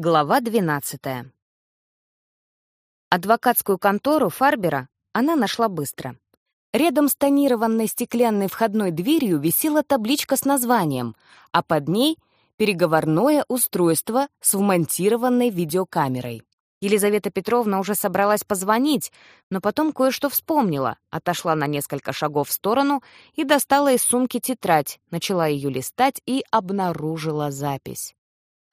Глава 12. Адвокатскую контору Фарбера она нашла быстро. Рядом с тонированной стеклянной входной дверью висела табличка с названием, а под ней — переговорное устройство с вмонтированной видеокамерой. Елизавета Петровна уже собралась позвонить, но потом кое-что вспомнила, отошла на несколько шагов в сторону и достала из сумки тетрадь, начала ее листать и обнаружила запись.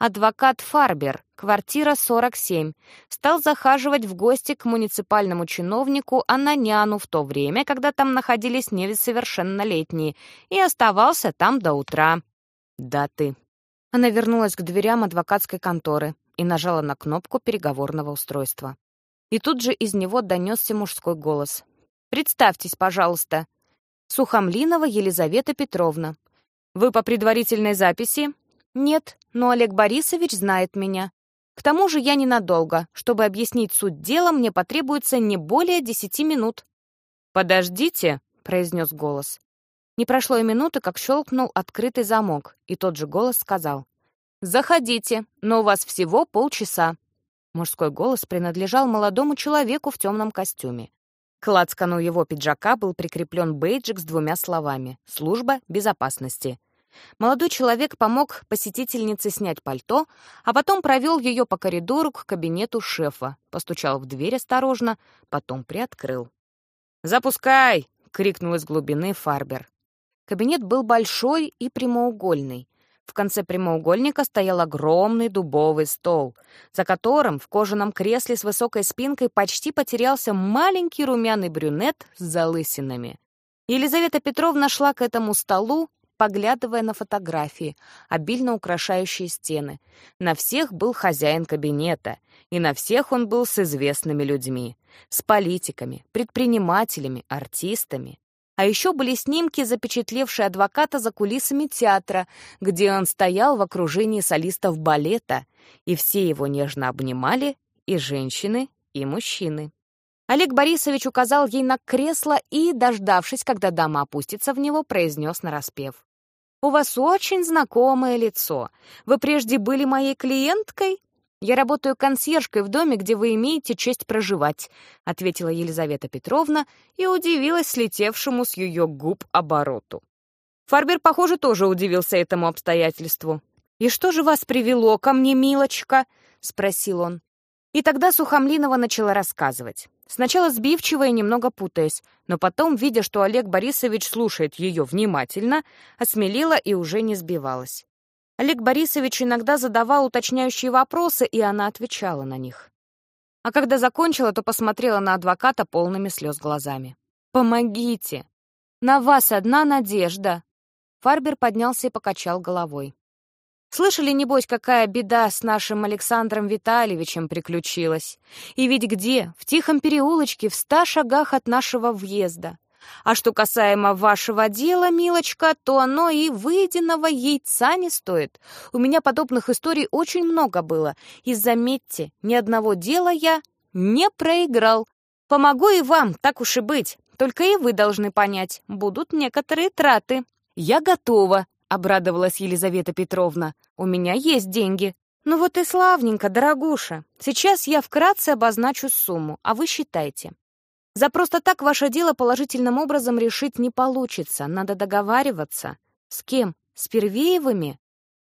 Адвокат Фарбер, квартира 47, стал захаживать в гости к муниципальному чиновнику Ананяну в то время, когда там находились несовершеннолетние, и оставался там до утра. Даты. Она вернулась к дверям адвокатской конторы и нажала на кнопку переговорного устройства. И тут же из него донесся мужской голос. «Представьтесь, пожалуйста. Сухомлинова Елизавета Петровна. Вы по предварительной записи?» «Нет, но Олег Борисович знает меня. К тому же я ненадолго. Чтобы объяснить суть дела, мне потребуется не более десяти минут». «Подождите», — произнес голос. Не прошло и минуты, как щелкнул открытый замок, и тот же голос сказал. «Заходите, но у вас всего полчаса». Мужской голос принадлежал молодому человеку в темном костюме. К лацкану его пиджака был прикреплен бейджик с двумя словами «Служба безопасности». Молодой человек помог посетительнице снять пальто, а потом провел ее по коридору к кабинету шефа, постучал в дверь осторожно, потом приоткрыл. «Запускай!» — крикнул из глубины Фарбер. Кабинет был большой и прямоугольный. В конце прямоугольника стоял огромный дубовый стол, за которым в кожаном кресле с высокой спинкой почти потерялся маленький румяный брюнет с залысинами. Елизавета Петровна шла к этому столу, поглядывая на фотографии, обильно украшающие стены. На всех был хозяин кабинета, и на всех он был с известными людьми, с политиками, предпринимателями, артистами. А еще были снимки, запечатлевшие адвоката за кулисами театра, где он стоял в окружении солистов балета, и все его нежно обнимали, и женщины, и мужчины. Олег Борисович указал ей на кресло и, дождавшись, когда дама опустится в него, произнес нараспев. «У вас очень знакомое лицо. Вы прежде были моей клиенткой?» «Я работаю консьержкой в доме, где вы имеете честь проживать», ответила Елизавета Петровна и удивилась слетевшему с ее губ обороту. Фарбер, похоже, тоже удивился этому обстоятельству. «И что же вас привело ко мне, милочка?» — спросил он. И тогда Сухомлинова начала рассказывать. Сначала сбивчиво и немного путаясь, но потом, видя, что Олег Борисович слушает ее внимательно, осмелила и уже не сбивалась. Олег Борисович иногда задавал уточняющие вопросы, и она отвечала на них. А когда закончила, то посмотрела на адвоката полными слез глазами. «Помогите! На вас одна надежда!» Фарбер поднялся и покачал головой. Слышали, небось, какая беда с нашим Александром Витальевичем приключилась? И ведь где? В тихом переулочке, в ста шагах от нашего въезда. А что касаемо вашего дела, милочка, то оно и выеденного яйца не стоит. У меня подобных историй очень много было. И заметьте, ни одного дела я не проиграл. Помогу и вам, так уж и быть. Только и вы должны понять, будут некоторые траты. Я готова, — обрадовалась Елизавета Петровна. «У меня есть деньги». «Ну вот и славненько, дорогуша. Сейчас я вкратце обозначу сумму, а вы считайте. За просто так ваше дело положительным образом решить не получится. Надо договариваться. С кем? С Первеевыми?»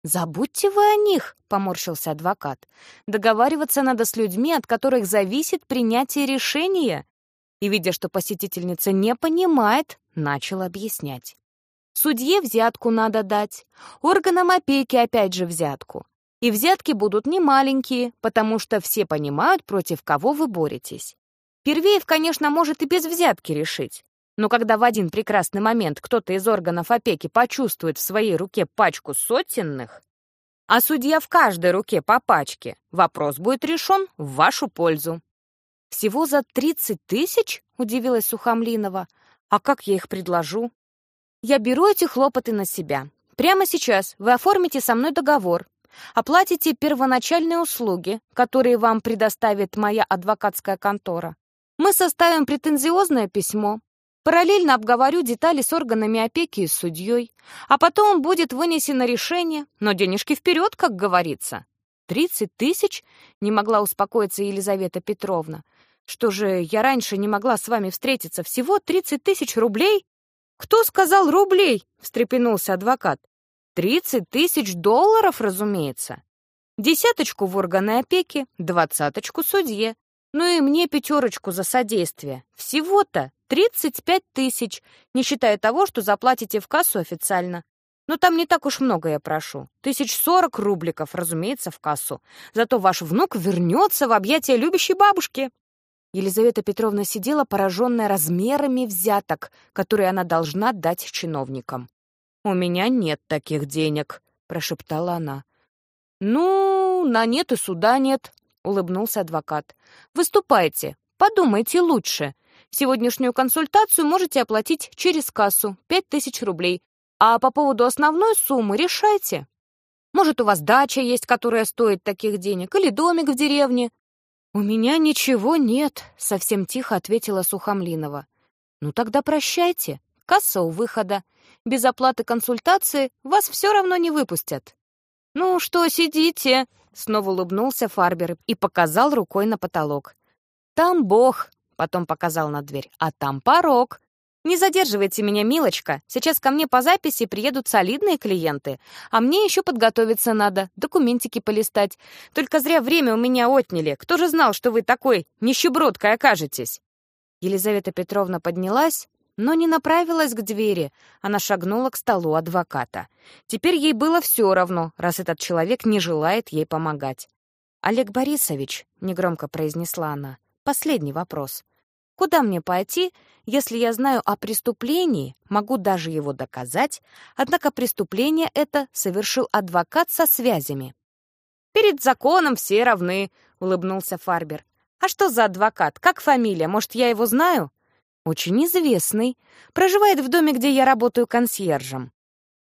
«Забудьте вы о них», — поморщился адвокат. «Договариваться надо с людьми, от которых зависит принятие решения». И, видя, что посетительница не понимает, начал объяснять. Судье взятку надо дать, органам опеки опять же взятку. И взятки будут не маленькие, потому что все понимают, против кого вы боретесь. Первеев, конечно, может и без взятки решить. Но когда в один прекрасный момент кто-то из органов опеки почувствует в своей руке пачку сотенных, а судья в каждой руке по пачке, вопрос будет решен в вашу пользу. «Всего за 30 тысяч?» — удивилась Сухомлинова. «А как я их предложу?» Я беру эти хлопоты на себя. Прямо сейчас вы оформите со мной договор, оплатите первоначальные услуги, которые вам предоставит моя адвокатская контора. Мы составим претензиозное письмо, параллельно обговорю детали с органами опеки и судьей, а потом будет вынесено решение, но денежки вперед, как говорится. тридцать тысяч?» — не могла успокоиться Елизавета Петровна. «Что же, я раньше не могла с вами встретиться? Всего тридцать тысяч рублей?» «Кто сказал рублей?» — встрепенулся адвокат. «Тридцать тысяч долларов, разумеется. Десяточку в органы опеки, двадцаточку судье. Ну и мне пятерочку за содействие. Всего-то тридцать пять тысяч, не считая того, что заплатите в кассу официально. Но там не так уж много я прошу. Тысяч сорок рубликов, разумеется, в кассу. Зато ваш внук вернется в объятия любящей бабушки. Елизавета Петровна сидела, пораженная размерами взяток, которые она должна дать чиновникам. «У меня нет таких денег», — прошептала она. «Ну, на нет и суда нет», — улыбнулся адвокат. «Выступайте, подумайте лучше. Сегодняшнюю консультацию можете оплатить через кассу, пять тысяч рублей. А по поводу основной суммы решайте. Может, у вас дача есть, которая стоит таких денег, или домик в деревне, «У меня ничего нет», — совсем тихо ответила Сухомлинова. «Ну тогда прощайте. Касса у выхода. Без оплаты консультации вас все равно не выпустят». «Ну что, сидите?» — снова улыбнулся Фарбер и показал рукой на потолок. «Там Бог», — потом показал на дверь, — «а там порог. «Не задерживайте меня, милочка. Сейчас ко мне по записи приедут солидные клиенты. А мне еще подготовиться надо, документики полистать. Только зря время у меня отняли. Кто же знал, что вы такой нищебродкой окажетесь?» Елизавета Петровна поднялась, но не направилась к двери. Она шагнула к столу адвоката. Теперь ей было все равно, раз этот человек не желает ей помогать. «Олег Борисович», — негромко произнесла она, — «последний вопрос. Куда мне пойти, если я знаю о преступлении, могу даже его доказать, однако преступление это совершил адвокат со связями? «Перед законом все равны», — улыбнулся Фарбер. «А что за адвокат? Как фамилия? Может, я его знаю?» «Очень известный. Проживает в доме, где я работаю консьержем.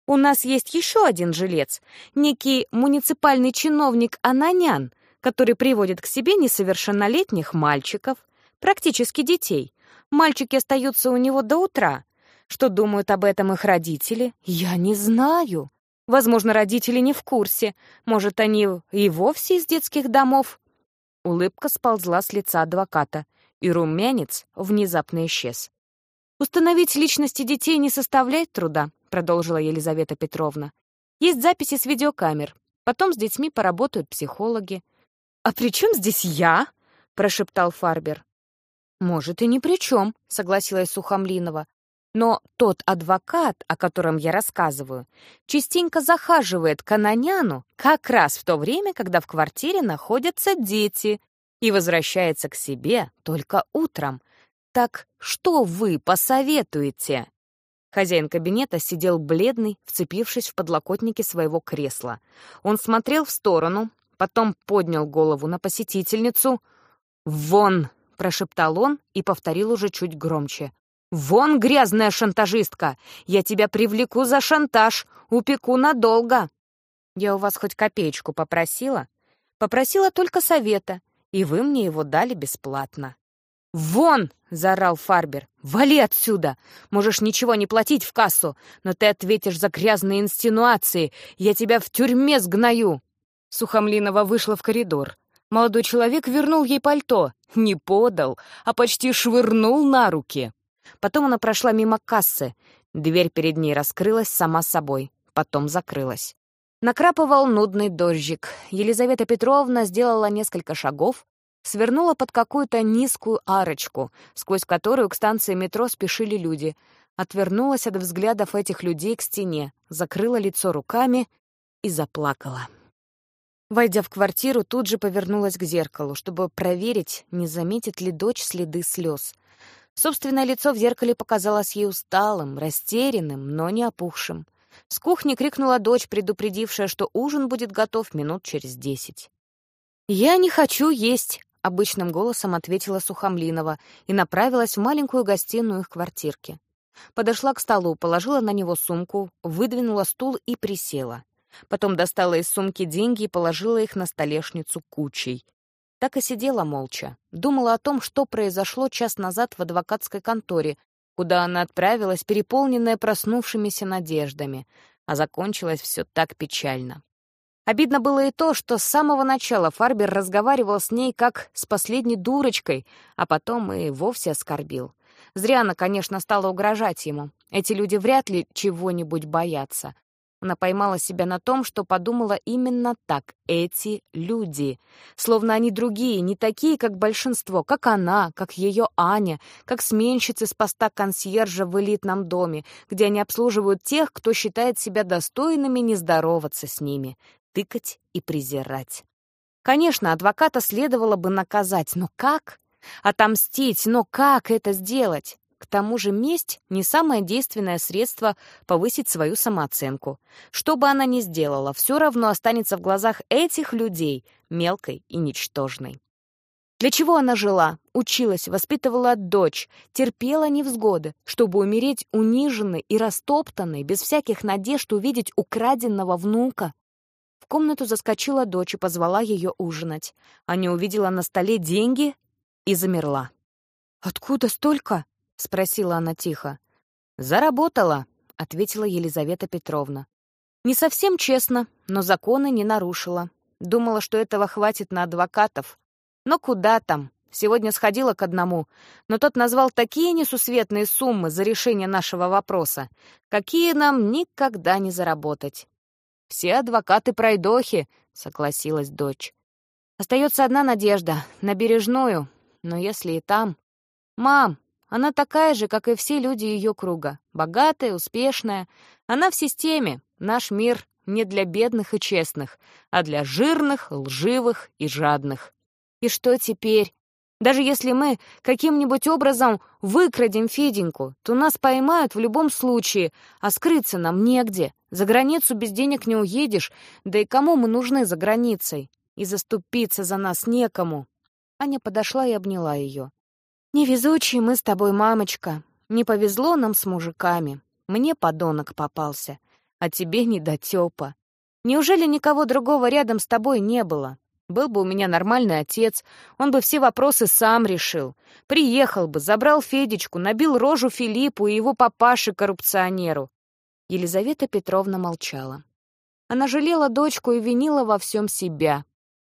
У нас есть еще один жилец, некий муниципальный чиновник Ананян, который приводит к себе несовершеннолетних мальчиков, Практически детей. Мальчики остаются у него до утра. Что думают об этом их родители? Я не знаю. Возможно, родители не в курсе. Может, они и вовсе из детских домов? Улыбка сползла с лица адвоката, и румянец внезапно исчез. «Установить личности детей не составляет труда», — продолжила Елизавета Петровна. «Есть записи с видеокамер. Потом с детьми поработают психологи». «А при чем здесь я?» — прошептал Фарбер. «Может, и ни при чем», — согласилась Сухомлинова. «Но тот адвокат, о котором я рассказываю, частенько захаживает к Ананяну как раз в то время, когда в квартире находятся дети, и возвращается к себе только утром. Так что вы посоветуете?» Хозяин кабинета сидел бледный, вцепившись в подлокотники своего кресла. Он смотрел в сторону, потом поднял голову на посетительницу. «Вон!» Прошептал он и повторил уже чуть громче. «Вон, грязная шантажистка! Я тебя привлеку за шантаж, упеку надолго!» «Я у вас хоть копеечку попросила?» «Попросила только совета, и вы мне его дали бесплатно». «Вон!» — заорал Фарбер. «Вали отсюда! Можешь ничего не платить в кассу, но ты ответишь за грязные инсинуации. Я тебя в тюрьме сгною!» Сухомлинова вышла в коридор. Молодой человек вернул ей пальто. Не подал, а почти швырнул на руки. Потом она прошла мимо кассы. Дверь перед ней раскрылась сама собой, потом закрылась. Накрапывал нудный дождик. Елизавета Петровна сделала несколько шагов, свернула под какую-то низкую арочку, сквозь которую к станции метро спешили люди, отвернулась от взглядов этих людей к стене, закрыла лицо руками и заплакала. Войдя в квартиру, тут же повернулась к зеркалу, чтобы проверить, не заметит ли дочь следы слез. Собственное лицо в зеркале показалось ей усталым, растерянным, но не опухшим. С кухни крикнула дочь, предупредившая, что ужин будет готов минут через десять. «Я не хочу есть», — обычным голосом ответила Сухомлинова и направилась в маленькую гостиную их квартирки. Подошла к столу, положила на него сумку, выдвинула стул и присела. Потом достала из сумки деньги и положила их на столешницу кучей. Так и сидела молча. Думала о том, что произошло час назад в адвокатской конторе, куда она отправилась, переполненная проснувшимися надеждами, а закончилось все так печально. Обидно было и то, что с самого начала Фарбер разговаривал с ней как с последней дурочкой, а потом и вовсе оскорбил. Зря она, конечно, стала угрожать ему. Эти люди вряд ли чего-нибудь боятся. Она поймала себя на том, что подумала именно так. Эти люди. Словно они другие, не такие, как большинство, как она, как ее Аня, как сменщицы с поста консьержа в элитном доме, где они обслуживают тех, кто считает себя достойными не здороваться с ними тыкать и презирать. Конечно, адвоката следовало бы наказать, но как? Отомстить, но как это сделать? К тому же месть — не самое действенное средство повысить свою самооценку. Что бы она ни сделала, все равно останется в глазах этих людей мелкой и ничтожной. Для чего она жила, училась, воспитывала дочь, терпела невзгоды, чтобы умереть униженной и растоптанной, без всяких надежд увидеть украденного внука? В комнату заскочила дочь и позвала ее ужинать. Аня увидела на столе деньги и замерла. «Откуда столько?» — спросила она тихо. «Заработала», — ответила Елизавета Петровна. «Не совсем честно, но законы не нарушила. Думала, что этого хватит на адвокатов. Но куда там? Сегодня сходила к одному, но тот назвал такие несусветные суммы за решение нашего вопроса, какие нам никогда не заработать. Все адвокаты пройдохи, согласилась дочь. Остается одна надежда — на бережную, но если и там... Мам, она такая же, как и все люди ее круга. Богатая, успешная. Она в системе. Наш мир не для бедных и честных, а для жирных, лживых и жадных. И что теперь? Даже если мы каким-нибудь образом выкрадем Феденьку, то нас поймают в любом случае, а скрыться нам негде. За границу без денег не уедешь, да и кому мы нужны за границей? И заступиться за нас некому. Аня подошла и обняла ее. «Невезучие мы с тобой, мамочка. Не повезло нам с мужиками. Мне подонок попался, а тебе недотёпа. Неужели никого другого рядом с тобой не было? Был бы у меня нормальный отец, он бы все вопросы сам решил. Приехал бы, забрал Федечку, набил рожу Филиппу и его папаше-коррупционеру. Елизавета Петровна молчала. Она жалела дочку и винила во всем себя.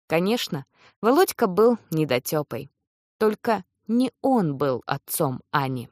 Конечно, Володька был недотёпой. Только не он был отцом Ани.